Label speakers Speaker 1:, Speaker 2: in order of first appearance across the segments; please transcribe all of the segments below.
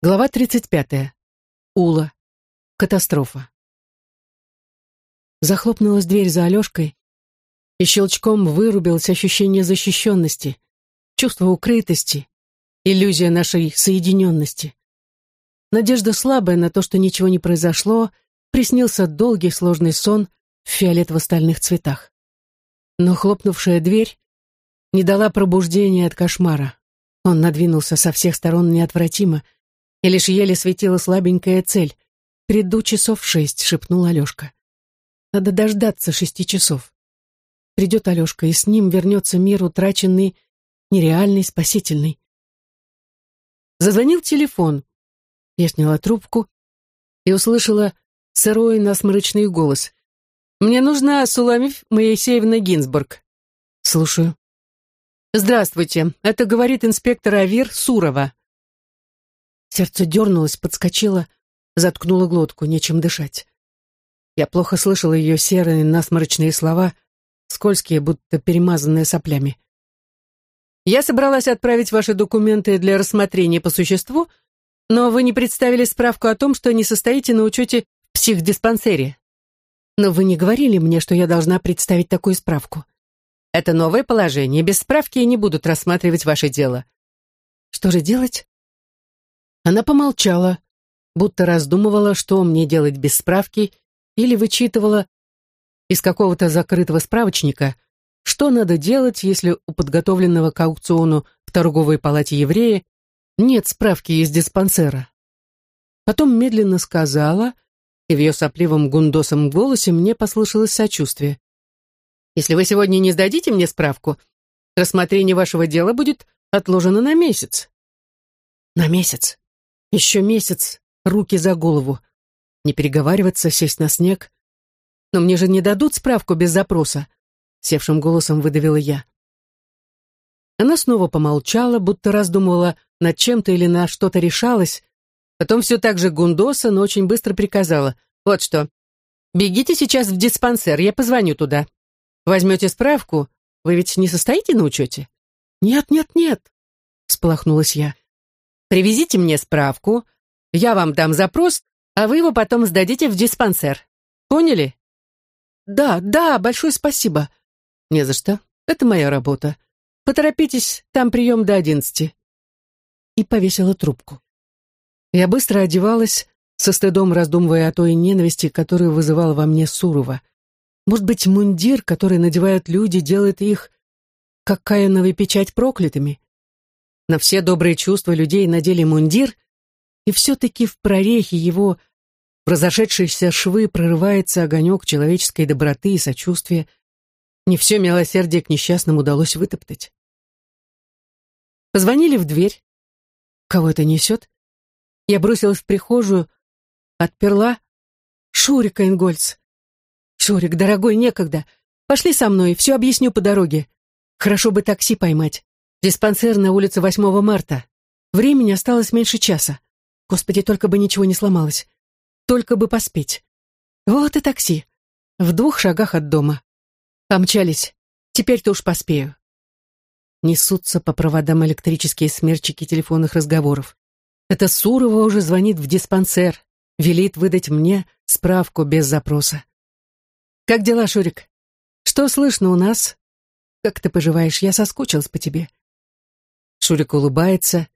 Speaker 1: Глава 35. Ула. Катастрофа. Захлопнулась дверь за Алешкой, и щелчком вырубилось ощущение защищенности, чувство укрытости, иллюзия нашей соединенности. Надежда слабая на то, что ничего не произошло, приснился долгий сложный сон в фиолетово-стальных цветах. Но хлопнувшая дверь не дала пробуждения от кошмара. Он надвинулся со всех сторон неотвратимо — и лишь еле светила слабенькая цель. «Приду часов в шесть», — шепнул Алешка. «Надо дождаться шести часов. Придет Алешка, и с ним вернется мир утраченный, нереальный, спасительный». Зазвонил телефон. Я сняла трубку и услышала сырой насморочный голос. «Мне нужна Суламиф Моисеевна Гинзбург». «Слушаю». «Здравствуйте, это говорит инспектор Авир Сурова». Сердце дернулось, подскочило, заткнуло глотку, нечем дышать. Я плохо слышала ее серые насморочные слова, скользкие, будто перемазанные соплями. «Я собралась отправить ваши документы для рассмотрения по существу, но вы не представили справку о том, что не состоите на учете в психдиспансере. Но вы не говорили мне, что я должна представить такую справку. Это новое положение, без справки не будут рассматривать ваше дело. Что же делать? Она помолчала, будто раздумывала, что мне делать без справки, или вычитывала из какого-то закрытого справочника, что надо делать, если у подготовленного к аукциону в торговой палате еврея нет справки из диспансера. Потом медленно сказала, и в ее сопливом гундосом голосе мне послышалось сочувствие. «Если вы сегодня не сдадите мне справку, рассмотрение вашего дела будет отложено на месяц». «На месяц? Еще месяц, руки за голову. Не переговариваться, сесть на снег. Но мне же не дадут справку без запроса, севшим голосом выдавила я. Она снова помолчала, будто раздумывала над чем-то или на что-то решалась, потом все так же гундоса, но очень быстро приказала. «Вот что, бегите сейчас в диспансер, я позвоню туда. Возьмете справку, вы ведь не состоите на учете?» «Нет, нет, нет», — всполохнулась я. Привезите мне справку, я вам дам запрос, а вы его потом сдадите в диспансер. Поняли? Да, да, большое спасибо. Не за что. Это моя работа. Поторопитесь, там прием до одиннадцати. И повесила трубку. Я быстро одевалась, со стыдом раздумывая о той ненависти, которую вызывала во мне Сурова. Может быть, мундир, который надевают люди, делает их, как каяновый печать, проклятыми? На все добрые чувства людей надели мундир, и все-таки в прорехе его, в разошедшиеся швы прорывается огонек человеческой доброты и сочувствия. Не все милосердие к несчастным удалось вытоптать. Позвонили в дверь. Кого это несет? Я бросилась в прихожую, отперла. Шурик Энгольц. Шурик, дорогой, некогда. Пошли со мной, все объясню по дороге. Хорошо бы такси поймать. Диспансер на улице 8 марта. Времени осталось меньше часа. Господи, только бы ничего не сломалось. Только бы поспеть. Вот и такси. В двух шагах от дома. Помчались. Теперь-то уж поспею. Несутся по проводам электрические смерчики телефонных разговоров. Это Сурова уже звонит в диспансер. Велит выдать мне справку без запроса. «Как дела, Шурик? Что слышно у нас? Как ты поживаешь? Я соскучилась по тебе. Шурик улыбается.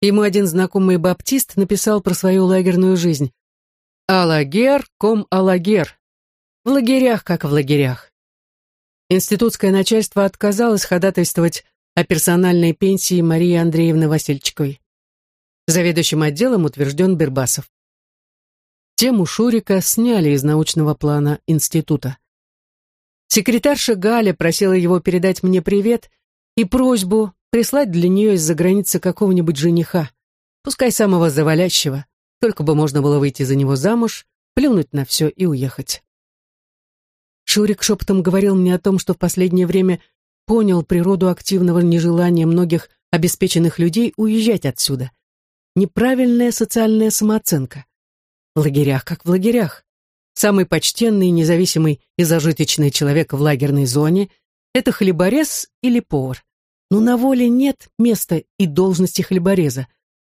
Speaker 1: Ему один знакомый баптист написал про свою лагерную жизнь. «Алагер ком алагер». В лагерях, как в лагерях. Институтское начальство отказалось ходатайствовать о персональной пенсии Марии Андреевны Васильчиковой. Заведующим отделом утвержден Бербасов. Тему Шурика сняли из научного плана института. Секретарша Галя просила его передать мне привет и просьбу прислать для нее из-за границы какого-нибудь жениха, пускай самого завалящего, только бы можно было выйти за него замуж, плюнуть на все и уехать. Шурик шепотом говорил мне о том, что в последнее время понял природу активного нежелания многих обеспеченных людей уезжать отсюда. Неправильная социальная самооценка. В лагерях, как в лагерях. Самый почтенный, независимый и зажиточный человек в лагерной зоне – это хлеборез или повар. Но на воле нет места и должности хлебореза.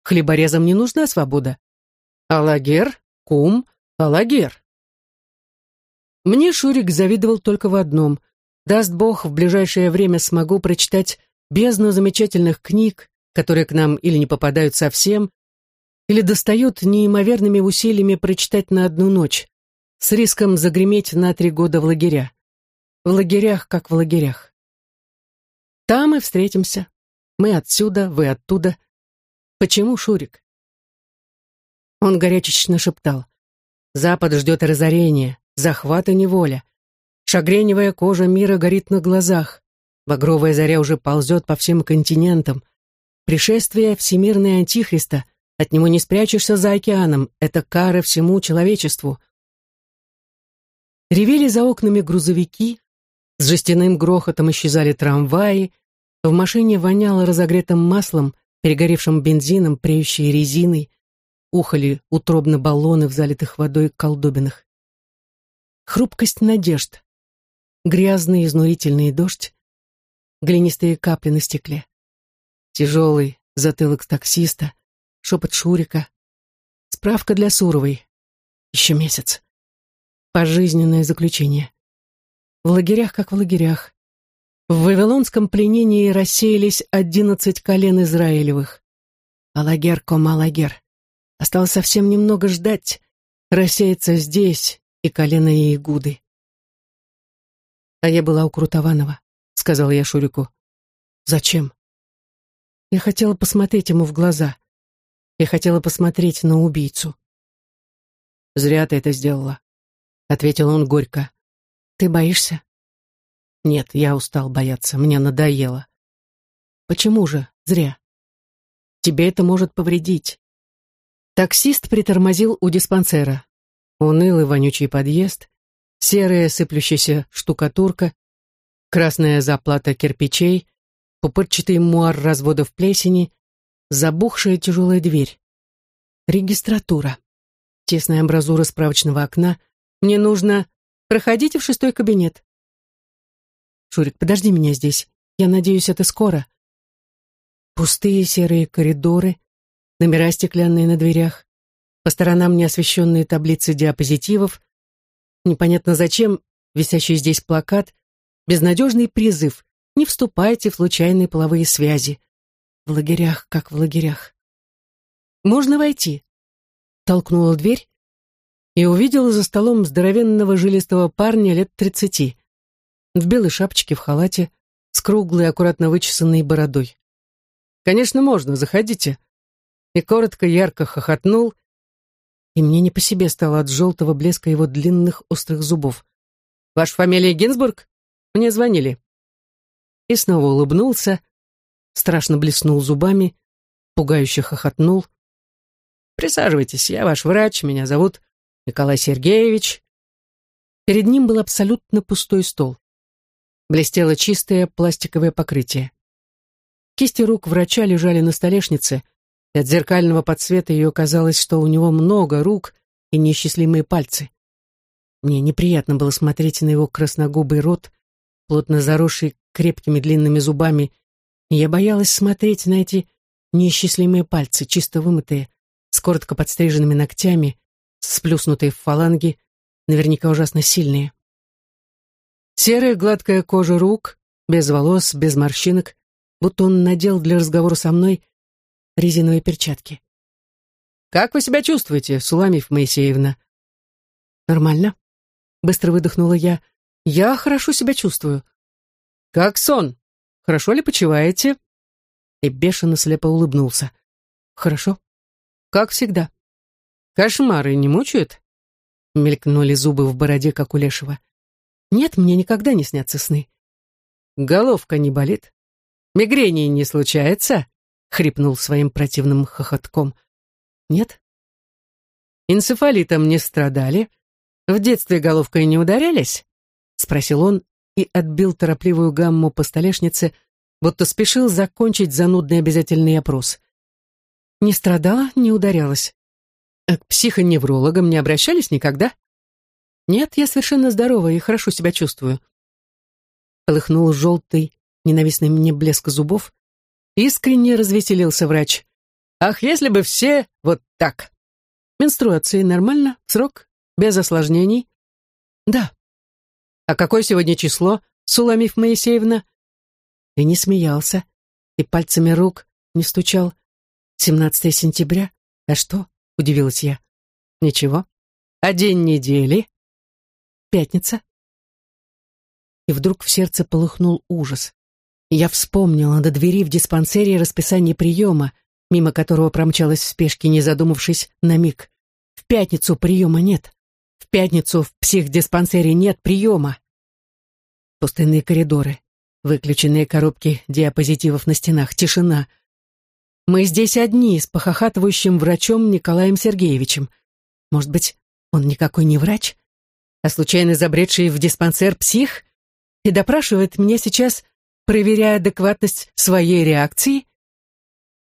Speaker 1: Хлеборезам не нужна свобода. Алагер, кум, алагер. Мне Шурик завидовал только в одном. Даст Бог, в ближайшее время смогу прочитать бездну замечательных книг, которые к нам или не попадают совсем, или достают неимоверными усилиями прочитать на одну ночь, с риском загреметь на три года в лагеря. В лагерях, как в лагерях. Там и встретимся. Мы отсюда, вы оттуда. Почему, Шурик? Он горячечно шептал. Запад ждет разорения, захвата неволя. Шагреневая кожа мира горит на глазах. Багровая заря уже ползет по всем континентам. Пришествие всемирной антихриста. От него не спрячешься за океаном. Это кара всему человечеству. Ревели за окнами грузовики. С жестяным грохотом исчезали трамваи. В машине воняло разогретым маслом, перегоревшим бензином, преющей резиной. Ухали утробно баллоны в залитых водой колдобинах. Хрупкость надежд. Грязный изнурительный дождь глинистые капли на стекле. Тяжелый затылок таксиста, шепот Шурика. Справка для Суровой. Еще месяц. Пожизненное заключение. В лагерях, как в лагерях. В Вавилонском пленении рассеялись одиннадцать колен Израилевых. Алагер, кома Алагер. Осталось совсем немного ждать. Рассеяться здесь и колено Иегуды. А я была у Крутованова сказала я Шурику. «Зачем?» Я хотела посмотреть ему в глаза. Я хотела посмотреть на убийцу. «Зря ты это сделала», — ответил он горько. «Ты боишься?» «Нет, я устал бояться, мне надоело». «Почему же зря?» «Тебе это может повредить». Таксист притормозил у диспансера. Унылый вонючий подъезд, серая сыплющаяся штукатурка, красная заплата кирпичей, пупырчатый муар разводов плесени, забухшая тяжелая дверь. Регистратура. Тесная амбразура справочного окна. Мне нужно... Проходите в шестой кабинет. Шурик, подожди меня здесь. Я надеюсь, это скоро. Пустые серые коридоры, номера стеклянные на дверях, по сторонам неосвещенные таблицы диапозитивов. Непонятно зачем висящий здесь плакат безнадежный призыв «Не вступайте в случайные половые связи». В лагерях, как в лагерях. «Можно войти?» Толкнула дверь и увидела за столом здоровенного жилистого парня лет тридцати, в белой шапочке, в халате, с круглой, аккуратно вычесанной бородой. «Конечно, можно, заходите». И коротко, ярко хохотнул, и мне не по себе стало от желтого блеска его длинных острых зубов. «Ваша фамилия Гинзбург?» Мне звонили. И снова улыбнулся, страшно блеснул зубами, пугающе хохотнул. «Присаживайтесь, я ваш врач, меня зовут Николай Сергеевич». Перед ним был абсолютно пустой стол. Блестело чистое пластиковое покрытие. Кисти рук врача лежали на столешнице, и от зеркального подсвета ее казалось, что у него много рук и неисчислимые пальцы. Мне неприятно было смотреть на его красногубый рот, плотно заросший крепкими длинными зубами, и я боялась смотреть на эти неисчислимые пальцы, чисто вымытые, с коротко подстриженными ногтями, сплюснутые в фаланги, наверняка ужасно сильные. Серая гладкая кожа рук, без волос, без морщинок, будто он надел для разговора со мной резиновые перчатки. «Как вы себя чувствуете, Суламиф Моисеевна?» «Нормально», — быстро выдохнула я, — я хорошо себя чувствую. Как сон? Хорошо ли почиваете? И бешено слепо улыбнулся. Хорошо. Как всегда. Кошмары не мучают? Мелькнули зубы в бороде, как у лешего. Нет, мне никогда не снятся сны. Головка не болит? Мигрени не случается? Хрипнул своим противным хохотком. Нет. Энцефалитом не страдали? В детстве головкой не ударялись? — спросил он и отбил торопливую гамму по столешнице, будто спешил закончить занудный обязательный опрос. Не страдала, не ударялась. А к психоневрологам не обращались никогда? Нет, я совершенно здорова и хорошо себя чувствую. Полыхнул желтый, ненавистный мне блеск зубов. Искренне развеселился врач. Ах, если бы все вот так. Менструации нормально? Срок? Без осложнений? Да. А какое сегодня число, Суламиф Моисеевна? И не смеялся, и пальцами рук не стучал. 17 сентября? А что? Удивилась я. Ничего. А день недели? Пятница. И вдруг в сердце полыхнул ужас. Я вспомнила на двери в диспансере расписание приема, мимо которого промчалась в спешке, не задумавшись на миг. В пятницу приема нет. В пятницу в психдиспансере нет приема. Пустынные коридоры, выключенные коробки диапозитивов на стенах, тишина. Мы здесь одни с похохатывающим врачом Николаем Сергеевичем. Может быть, он никакой не врач, а случайно забредший в диспансер псих и допрашивает меня сейчас проверяя адекватность своей реакции.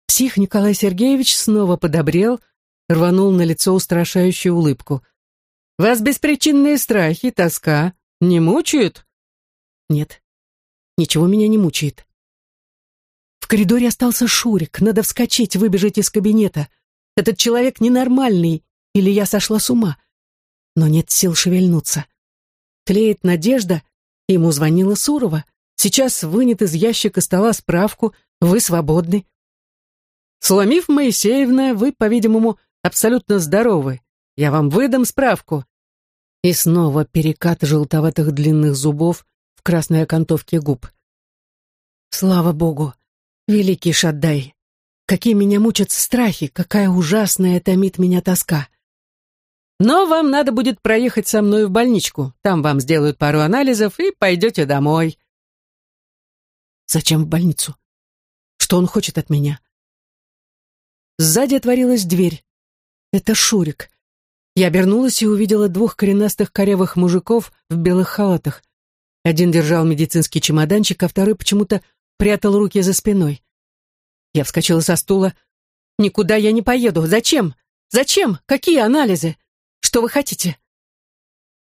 Speaker 1: Псих Николай Сергеевич снова подобрел, рванул на лицо устрашающую улыбку. «Вас беспричинные страхи, тоска не мучают?» «Нет, ничего меня не мучает». В коридоре остался Шурик, надо вскочить, выбежать из кабинета. Этот человек ненормальный, или я сошла с ума. Но нет сил шевельнуться. Тлеет надежда, ему звонила Сурова. Сейчас вынет из ящика стола справку, вы свободны. Соломив Моисеевна, вы, по-видимому, абсолютно здоровы. Я вам выдам справку. И снова перекат желтоватых длинных зубов в красной окантовке губ. Слава Богу! Великий Шаддай! Какие меня мучат страхи, какая ужасная томит меня тоска. Но вам надо будет проехать со мной в больничку. Там вам сделают пару анализов и пойдете домой. Зачем в больницу? Что он хочет от меня? Сзади отворилась дверь. Это Шурик. Я обернулась и увидела двух коренастых корявых мужиков в белых халатах. Один держал медицинский чемоданчик, а второй почему-то прятал руки за спиной. Я вскочила со стула. «Никуда я не поеду. Зачем? Зачем? Какие анализы? Что вы хотите?»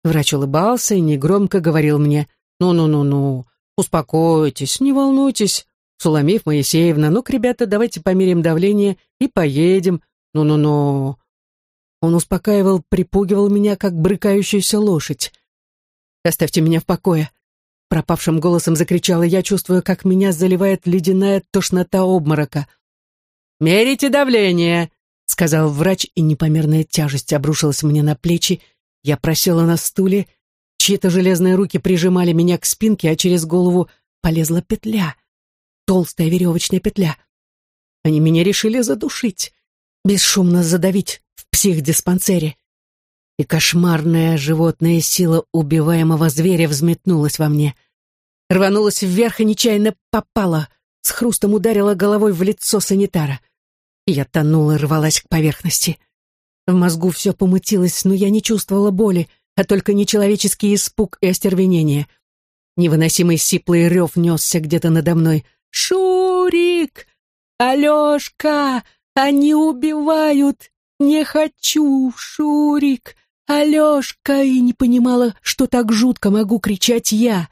Speaker 1: Врач улыбался и негромко говорил мне «Ну-ну-ну-ну, «Успокойтесь, не волнуйтесь, Суламиф Моисеевна, ну-ка, ребята, давайте померим давление и поедем. Ну-ну-ну». Он успокаивал, припугивал меня, как брыкающуюся лошадь. «Оставьте меня в покое», — пропавшим голосом закричала я, чувствуя, как меня заливает ледяная тошнота обморока. «Мерите давление», — сказал врач, и непомерная тяжесть обрушилась мне на плечи. Я просела на стуле Чьи-то железные руки прижимали меня к спинке, а через голову полезла петля. Толстая веревочная петля. Они меня решили задушить, бесшумно задавить в психдиспансере. И кошмарная животная сила убиваемого зверя взметнулась во мне. Рванулась вверх и нечаянно попала, с хрустом ударила головой в лицо санитара. Я тонула и рвалась к поверхности. В мозгу все помутилось, но я не чувствовала боли, а только нечеловеческий испуг и остервенение. Невыносимый сиплый рев несся где-то надо мной. «Шурик! Алешка! Они убивают! Не хочу, Шурик! Алешка!» И не понимала, что так жутко могу кричать я.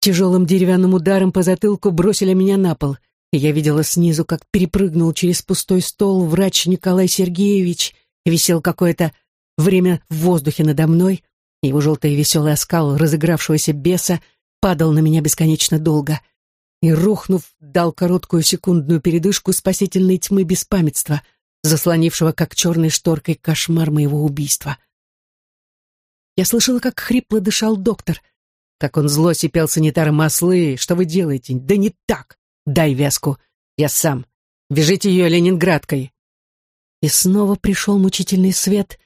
Speaker 1: Тяжелым деревянным ударом по затылку бросили меня на пол, и я видела снизу, как перепрыгнул через пустой стол врач Николай Сергеевич, висел какое-то Время в воздухе надо мной, его желтый веселый оскал разыгравшегося беса падал на меня бесконечно долго и, рухнув, дал короткую секундную передышку спасительной тьмы беспамятства, заслонившего как черной шторкой кошмар моего убийства. Я слышала, как хрипло дышал доктор, как он зло сипел санитаром маслы. Что вы делаете? Да не так! Дай вязку. Я сам. Вяжите ее ленинградкой. И снова пришел мучительный свет,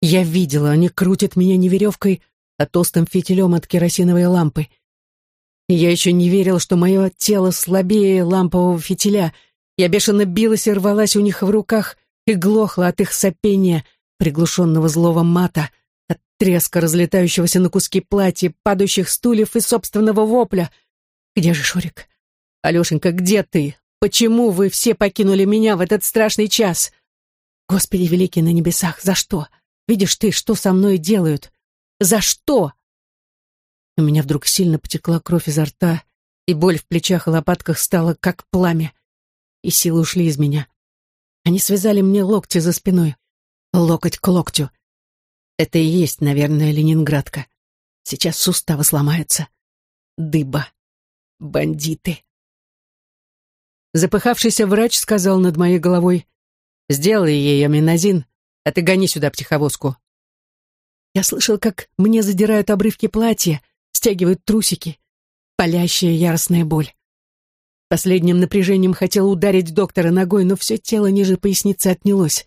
Speaker 1: я видела, они крутят меня не веревкой, а толстым фитилем от керосиновой лампы. И я еще не верил, что мое тело слабее лампового фитиля. Я бешено билась и рвалась у них в руках и глохла от их сопения, приглушенного злого мата, треска разлетающегося на куски платья, падающих стульев и собственного вопля. «Где же Шурик? Алешенька, где ты? Почему вы все покинули меня в этот страшный час? Господи великий на небесах, за что?» Видишь ты, что со мной делают? За что?» У меня вдруг сильно потекла кровь изо рта, и боль в плечах и лопатках стала как пламя, и силы ушли из меня. Они связали мне локти за спиной. Локоть к локтю. Это и есть, наверное, Ленинградка. Сейчас суставы сломаются. Дыба. Бандиты. Запыхавшийся врач сказал над моей головой, «Сделай ей аминозин, а ты гони сюда психовозку». Я слышал, как мне задирают обрывки платья, стягивают трусики. Палящая яростная боль. Последним напряжением хотел ударить доктора ногой, но все тело ниже поясницы отнялось.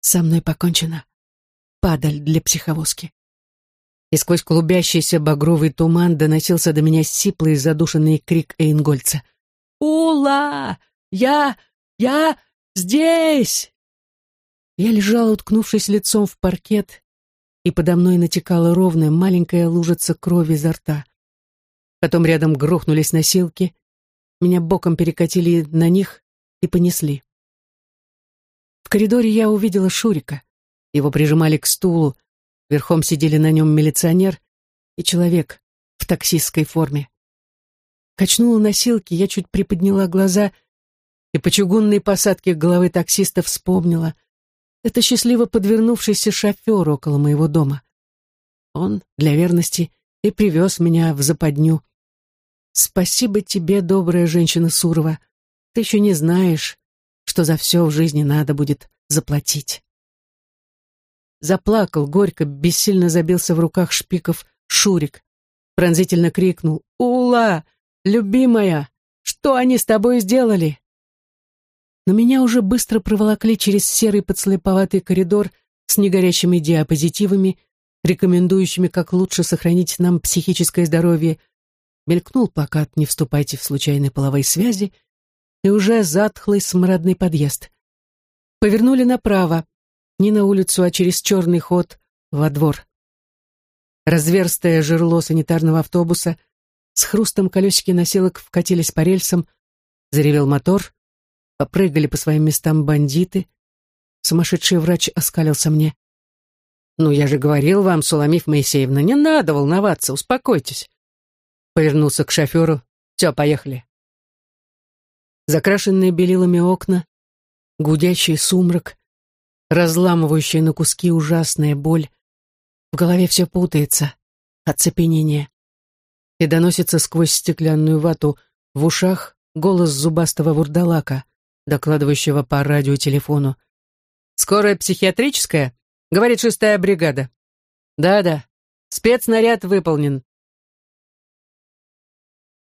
Speaker 1: Со мной покончено. Падаль для психовозки. И сквозь клубящийся багровый туман доносился до меня сиплый задушенный крик Эйнгольца. «Ула! Я... я здесь!» Я лежала, уткнувшись лицом в паркет, и подо мной натекала ровная маленькая лужица крови изо рта. Потом рядом грохнулись носилки, меня боком перекатили на них и понесли. В коридоре я увидела Шурика. Его прижимали к стулу, верхом сидели на нем милиционер и человек в таксистской форме. Качнула носилки, я чуть приподняла глаза и по чугунной посадке головы таксиста вспомнила. Это счастливо подвернувшийся шофер около моего дома. Он, для верности, и привез меня в западню. Спасибо тебе, добрая женщина Сурова. Ты еще не знаешь, что за все в жизни надо будет заплатить. Заплакал горько, бессильно забился в руках шпиков Шурик. Пронзительно крикнул «Ула, любимая, что они с тобой сделали?» Но меня уже быстро проволокли через серый подслеповатый коридор с негорящими диапозитивами, рекомендующими, как лучше сохранить нам психическое здоровье, мелькнул плакат «Не вступайте в случайные половые связи», и уже затхлый смрадный подъезд. Повернули направо, не на улицу, а через черный ход во двор. Разверстое жерло санитарного автобуса, с хрустом колесики носилок вкатились по рельсам, заревел мотор, попрыгали по своим местам бандиты. Сумасшедший врач оскалился мне. «Ну, я же говорил вам, Суламиф Моисеевна, не надо волноваться, успокойтесь повернулся к шоферу. «Все, поехали». Закрашенные белилами окна, гудящий сумрак, разламывающая на куски ужасная боль. В голове все путается, оцепенение. И доносится сквозь стеклянную вату в ушах голос зубастого вурдалака, докладывающего по радиотелефону. «Скорая психиатрическая?» — говорит шестая бригада. «Да-да, спецнаряд выполнен.